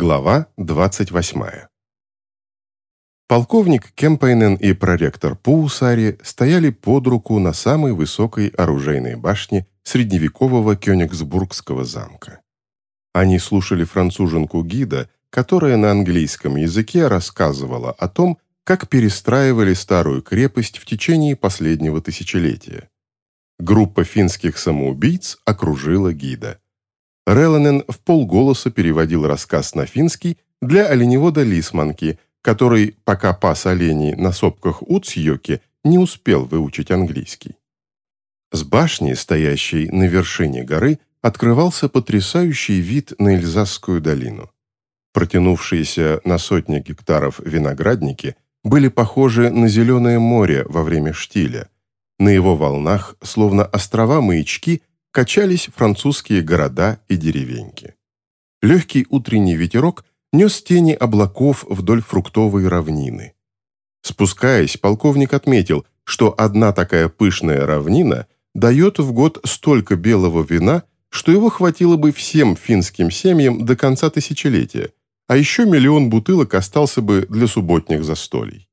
Глава 28. Полковник Кемпайнен и проректор Паусари стояли под руку на самой высокой оружейной башне средневекового Кёнигсбургского замка. Они слушали француженку-гида, которая на английском языке рассказывала о том, как перестраивали старую крепость в течение последнего тысячелетия. Группа финских самоубийц окружила гида. Реланен в полголоса переводил рассказ на финский для оленевода Лисманки, который, пока пас оленей на сопках Уцьёки, не успел выучить английский. С башни, стоящей на вершине горы, открывался потрясающий вид на Эльзасскую долину. Протянувшиеся на сотни гектаров виноградники были похожи на зеленое море во время штиля. На его волнах, словно острова-маячки, качались французские города и деревеньки. Легкий утренний ветерок нес тени облаков вдоль фруктовой равнины. Спускаясь, полковник отметил, что одна такая пышная равнина дает в год столько белого вина, что его хватило бы всем финским семьям до конца тысячелетия, а еще миллион бутылок остался бы для субботних застолий.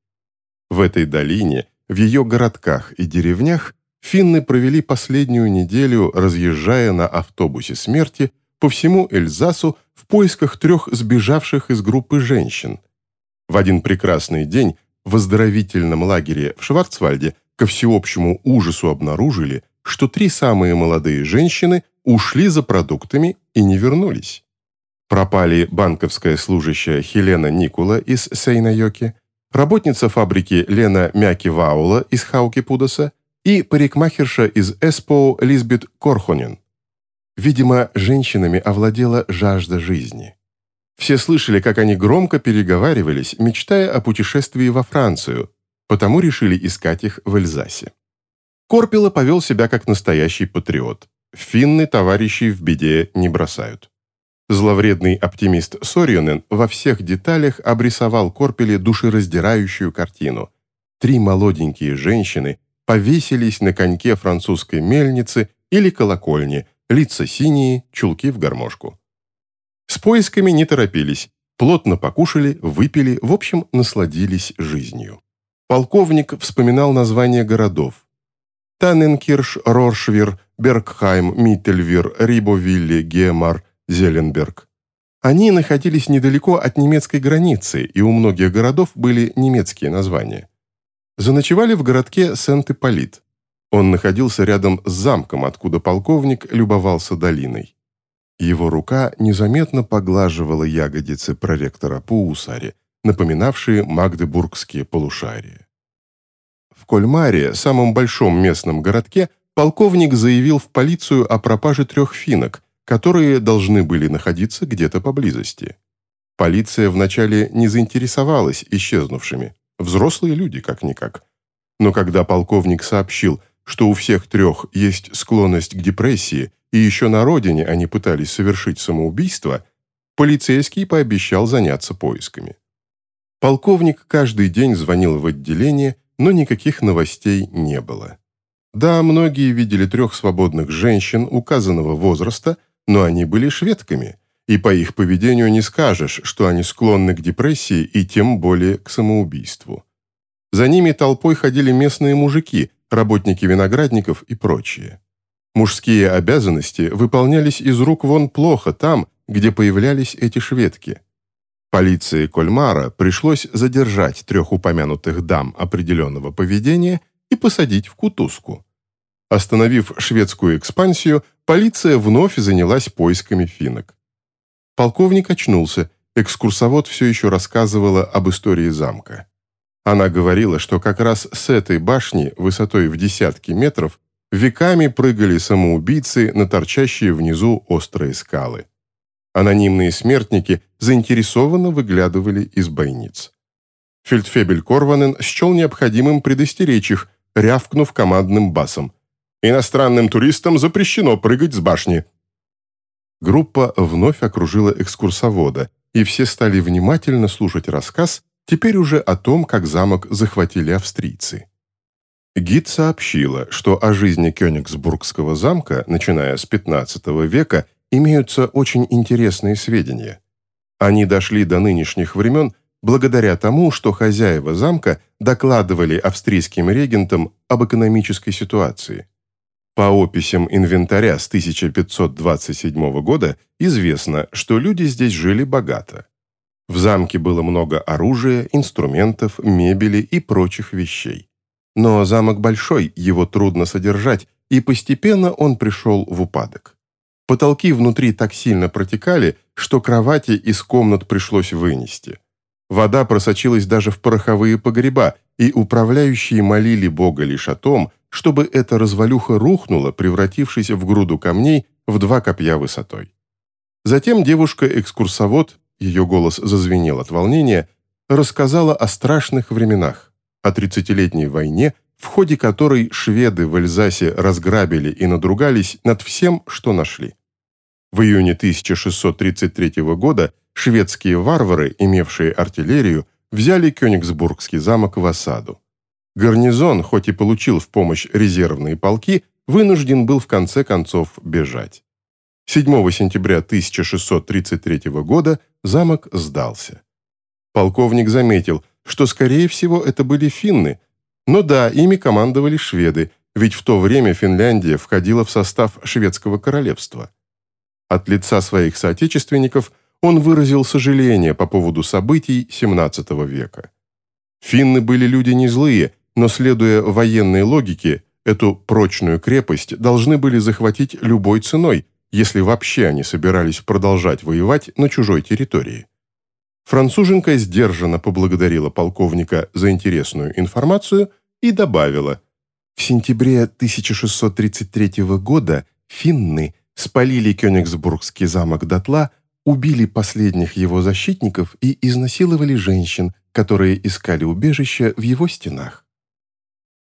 В этой долине, в ее городках и деревнях финны провели последнюю неделю, разъезжая на автобусе смерти по всему Эльзасу в поисках трех сбежавших из группы женщин. В один прекрасный день в оздоровительном лагере в Шварцвальде ко всеобщему ужасу обнаружили, что три самые молодые женщины ушли за продуктами и не вернулись. Пропали банковская служащая Хелена Никула из Сейнайоки, работница фабрики Лена Мяки-Ваула из Хауки-Пудоса и парикмахерша из Эспоу Лизбет Корхонен. Видимо, женщинами овладела жажда жизни. Все слышали, как они громко переговаривались, мечтая о путешествии во Францию, потому решили искать их в Эльзасе. Корпила повел себя как настоящий патриот. Финны товарищей в беде не бросают. Зловредный оптимист Сорьонен во всех деталях обрисовал Корпеле душераздирающую картину. Три молоденькие женщины повесились на коньке французской мельницы или колокольни, лица синие, чулки в гармошку. С поисками не торопились, плотно покушали, выпили, в общем, насладились жизнью. Полковник вспоминал названия городов. Танненкирш, Роршвир, Бергхайм, Миттельвир, Рибовилле, Гемар, Зеленберг. Они находились недалеко от немецкой границы, и у многих городов были немецкие названия. Заночевали в городке Сент-Ипполит. Он находился рядом с замком, откуда полковник любовался долиной. Его рука незаметно поглаживала ягодицы проректора Паусари, напоминавшие магдебургские полушария. В Кольмаре, самом большом местном городке, полковник заявил в полицию о пропаже трех финок, которые должны были находиться где-то поблизости. Полиция вначале не заинтересовалась исчезнувшими. Взрослые люди, как-никак. Но когда полковник сообщил, что у всех трех есть склонность к депрессии, и еще на родине они пытались совершить самоубийство, полицейский пообещал заняться поисками. Полковник каждый день звонил в отделение, но никаких новостей не было. Да, многие видели трех свободных женщин указанного возраста, но они были шведками, и по их поведению не скажешь, что они склонны к депрессии и тем более к самоубийству. За ними толпой ходили местные мужики, работники виноградников и прочие. Мужские обязанности выполнялись из рук вон плохо там, где появлялись эти шведки. Полиции Кольмара пришлось задержать трех упомянутых дам определенного поведения и посадить в кутузку. Остановив шведскую экспансию, полиция вновь занялась поисками финок. Полковник очнулся, экскурсовод все еще рассказывала об истории замка. Она говорила, что как раз с этой башни, высотой в десятки метров, веками прыгали самоубийцы на торчащие внизу острые скалы. Анонимные смертники заинтересованно выглядывали из бойниц. Фельдфебель Корванен счел необходимым предостеречь их, рявкнув командным басом. Иностранным туристам запрещено прыгать с башни». Группа вновь окружила экскурсовода, и все стали внимательно слушать рассказ, теперь уже о том, как замок захватили австрийцы. Гид сообщила, что о жизни Кёнигсбургского замка, начиная с XV века, имеются очень интересные сведения. Они дошли до нынешних времен благодаря тому, что хозяева замка докладывали австрийским регентам об экономической ситуации. По описям инвентаря с 1527 года известно, что люди здесь жили богато. В замке было много оружия, инструментов, мебели и прочих вещей. Но замок большой, его трудно содержать, и постепенно он пришел в упадок. Потолки внутри так сильно протекали, что кровати из комнат пришлось вынести. Вода просочилась даже в пороховые погреба, и управляющие молили Бога лишь о том, чтобы эта развалюха рухнула, превратившись в груду камней в два копья высотой. Затем девушка-экскурсовод, ее голос зазвенел от волнения, рассказала о страшных временах, о тридцатилетней войне, в ходе которой шведы в Эльзасе разграбили и надругались над всем, что нашли. В июне 1633 года шведские варвары, имевшие артиллерию, взяли Кёнигсбургский замок в осаду. Гарнизон, хоть и получил в помощь резервные полки, вынужден был в конце концов бежать. 7 сентября 1633 года замок сдался. Полковник заметил, что, скорее всего, это были финны, но да, ими командовали шведы, ведь в то время Финляндия входила в состав шведского королевства. От лица своих соотечественников он выразил сожаление по поводу событий XVII века. Финны были люди не злые, но, следуя военной логике, эту прочную крепость должны были захватить любой ценой, если вообще они собирались продолжать воевать на чужой территории. Француженка сдержанно поблагодарила полковника за интересную информацию и добавила, «В сентябре 1633 года финны спалили Кёнигсбургский замок дотла, убили последних его защитников и изнасиловали женщин, которые искали убежище в его стенах.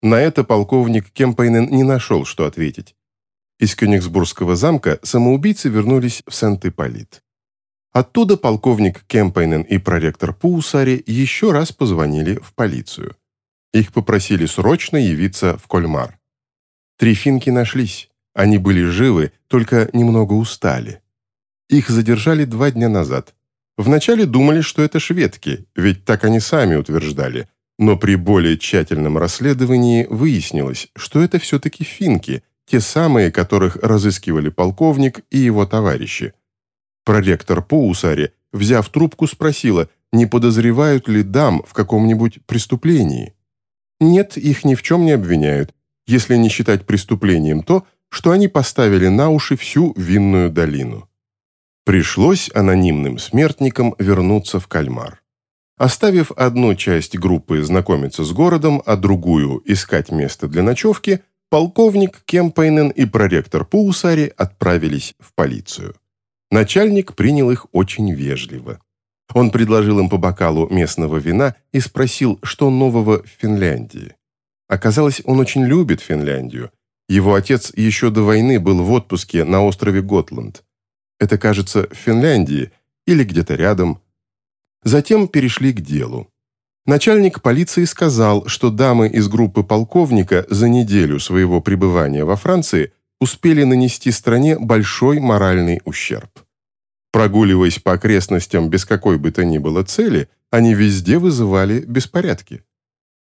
На это полковник Кемпайнен не нашел, что ответить. Из Кёнигсбургского замка самоубийцы вернулись в Сент-Ипполит. Оттуда полковник Кемпайнен и проректор Паусари еще раз позвонили в полицию. Их попросили срочно явиться в Кольмар. Три финки нашлись. Они были живы, только немного устали. Их задержали два дня назад. Вначале думали, что это шведки, ведь так они сами утверждали – но при более тщательном расследовании выяснилось, что это все-таки финки, те самые, которых разыскивали полковник и его товарищи. Проректор Поусари, взяв трубку, спросила, не подозревают ли дам в каком-нибудь преступлении. Нет, их ни в чем не обвиняют, если не считать преступлением то, что они поставили на уши всю винную долину. Пришлось анонимным смертникам вернуться в Кальмар. Оставив одну часть группы знакомиться с городом, а другую искать место для ночевки, полковник Кемпайнен и проректор Паусари отправились в полицию. Начальник принял их очень вежливо. Он предложил им по бокалу местного вина и спросил, что нового в Финляндии. Оказалось, он очень любит Финляндию. Его отец еще до войны был в отпуске на острове Готланд. Это, кажется, в Финляндии или где-то рядом – Затем перешли к делу. Начальник полиции сказал, что дамы из группы полковника за неделю своего пребывания во Франции успели нанести стране большой моральный ущерб. Прогуливаясь по окрестностям без какой бы то ни было цели, они везде вызывали беспорядки.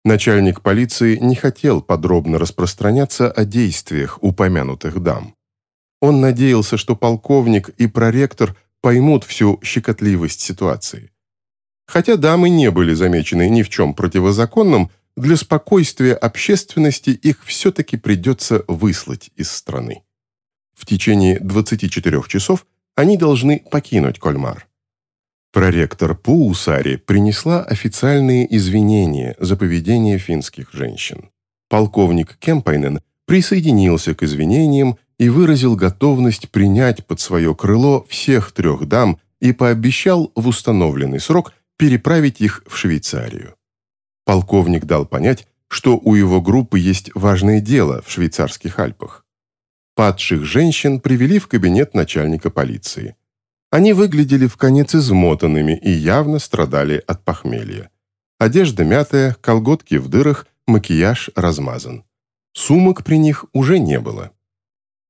Начальник полиции не хотел подробно распространяться о действиях упомянутых дам. Он надеялся, что полковник и проректор поймут всю щекотливость ситуации. Хотя дамы не были замечены ни в чем противозаконном, для спокойствия общественности их все-таки придется выслать из страны. В течение 24 часов они должны покинуть Кольмар. Проректор Пуусари принесла официальные извинения за поведение финских женщин. Полковник Кемпайнен присоединился к извинениям и выразил готовность принять под свое крыло всех трех дам и пообещал в установленный срок переправить их в Швейцарию. Полковник дал понять, что у его группы есть важное дело в швейцарских Альпах. Падших женщин привели в кабинет начальника полиции. Они выглядели в конец измотанными и явно страдали от похмелья. Одежда мятая, колготки в дырах, макияж размазан. Сумок при них уже не было.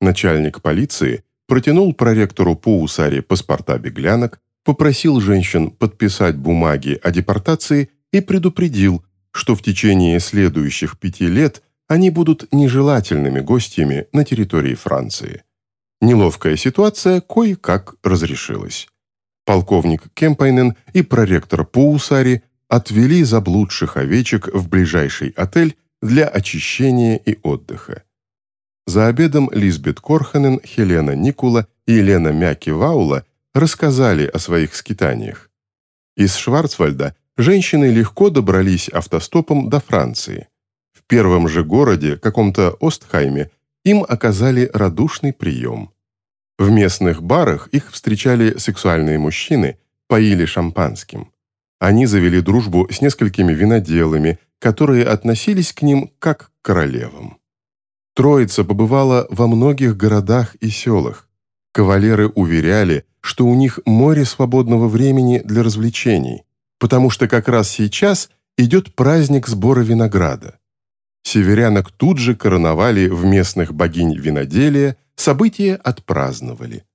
Начальник полиции протянул проректору Паусаре паспорта беглянок, попросил женщин подписать бумаги о депортации и предупредил, что в течение следующих пяти лет они будут нежелательными гостями на территории Франции. Неловкая ситуация кое-как разрешилась. Полковник Кемпайнен и проректор Паусари отвели заблудших овечек в ближайший отель для очищения и отдыха. За обедом Лизбет Корханен, Хелена Никула и Елена Мяки-Ваула рассказали о своих скитаниях. Из Шварцвальда женщины легко добрались автостопом до Франции. В первом же городе, каком-то Остхайме, им оказали радушный прием. В местных барах их встречали сексуальные мужчины, поили шампанским. Они завели дружбу с несколькими виноделами, которые относились к ним как к королевам. Троица побывала во многих городах и селах. Кавалеры уверяли, что у них море свободного времени для развлечений, потому что как раз сейчас идет праздник сбора винограда. Северянок тут же короновали в местных богинь виноделия, события отпраздновали.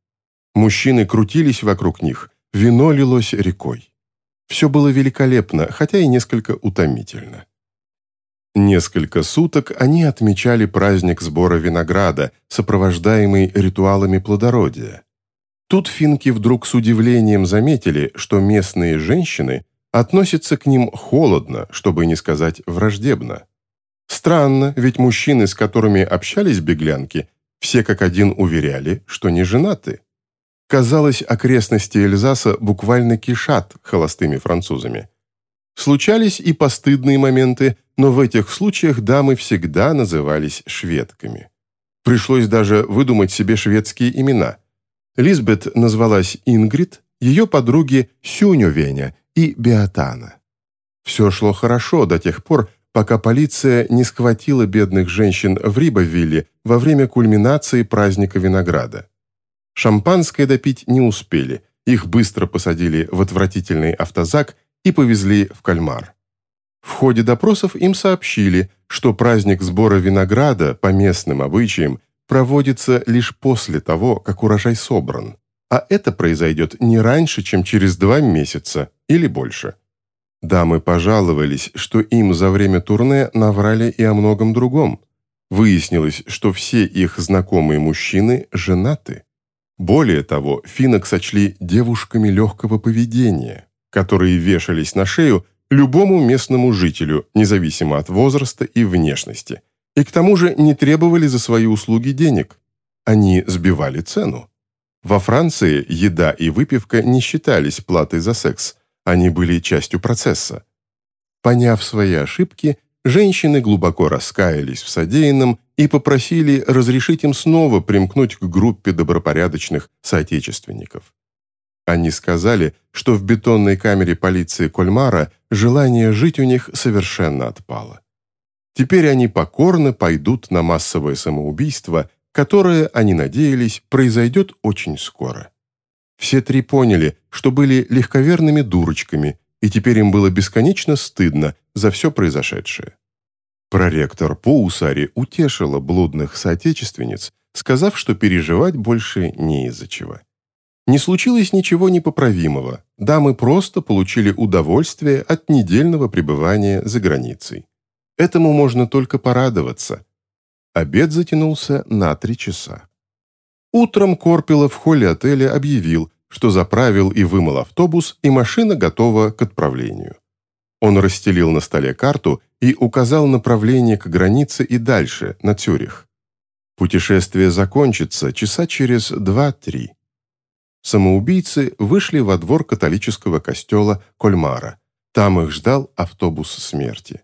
Мужчины крутились вокруг них, вино лилось рекой. Все было великолепно, хотя и несколько утомительно. Несколько суток они отмечали праздник сбора винограда, сопровождаемый ритуалами плодородия. Тут финки вдруг с удивлением заметили, что местные женщины относятся к ним холодно, чтобы не сказать враждебно. Странно, ведь мужчины, с которыми общались беглянки, все как один уверяли, что не женаты. Казалось, окрестности Эльзаса буквально кишат холостыми французами. Случались и постыдные моменты, но в этих случаях дамы всегда назывались шведками. Пришлось даже выдумать себе шведские имена – Лизбет назвалась Ингрид, ее подруги Сюню и Беатана. Все шло хорошо до тех пор, пока полиция не схватила бедных женщин в Рибовилле во время кульминации праздника винограда. Шампанское допить не успели, их быстро посадили в отвратительный автозак и повезли в Кальмар. В ходе допросов им сообщили, что праздник сбора винограда по местным обычаям проводится лишь после того, как урожай собран, а это произойдет не раньше, чем через два месяца или больше. Дамы пожаловались, что им за время турне наврали и о многом другом. Выяснилось, что все их знакомые мужчины женаты. Более того, финок сочли девушками легкого поведения, которые вешались на шею любому местному жителю, независимо от возраста и внешности – и к тому же не требовали за свои услуги денег. Они сбивали цену. Во Франции еда и выпивка не считались платой за секс, они были частью процесса. Поняв свои ошибки, женщины глубоко раскаялись в содеянном и попросили разрешить им снова примкнуть к группе добропорядочных соотечественников. Они сказали, что в бетонной камере полиции Кольмара желание жить у них совершенно отпало. Теперь они покорно пойдут на массовое самоубийство, которое, они надеялись, произойдет очень скоро. Все три поняли, что были легковерными дурочками, и теперь им было бесконечно стыдно за все произошедшее. Проректор Поусари утешила блудных соотечественниц, сказав, что переживать больше не из-за чего. Не случилось ничего непоправимого, дамы просто получили удовольствие от недельного пребывания за границей. Этому можно только порадоваться. Обед затянулся на три часа. Утром Корпила в холле отеля объявил, что заправил и вымыл автобус, и машина готова к отправлению. Он расстелил на столе карту и указал направление к границе и дальше, на Цюрих. Путешествие закончится часа через два-три. Самоубийцы вышли во двор католического костела Кольмара. Там их ждал автобус смерти.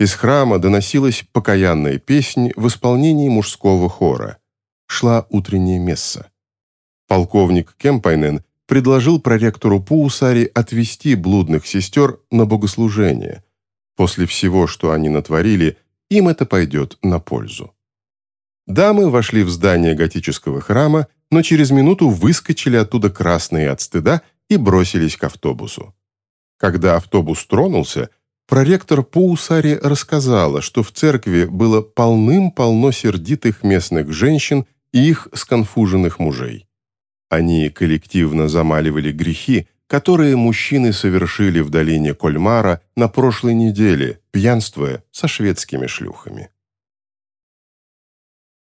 Из храма доносилась покаянная песнь в исполнении мужского хора. Шла утренняя месса. Полковник Кемпайнен предложил проректору Паусари отвести блудных сестер на богослужение. После всего, что они натворили, им это пойдет на пользу. Дамы вошли в здание готического храма, но через минуту выскочили оттуда красные от стыда и бросились к автобусу. Когда автобус тронулся, Проректор Паусари рассказала, что в церкви было полным-полно сердитых местных женщин и их сконфуженных мужей. Они коллективно замаливали грехи, которые мужчины совершили в долине Кольмара на прошлой неделе, пьянствуя со шведскими шлюхами.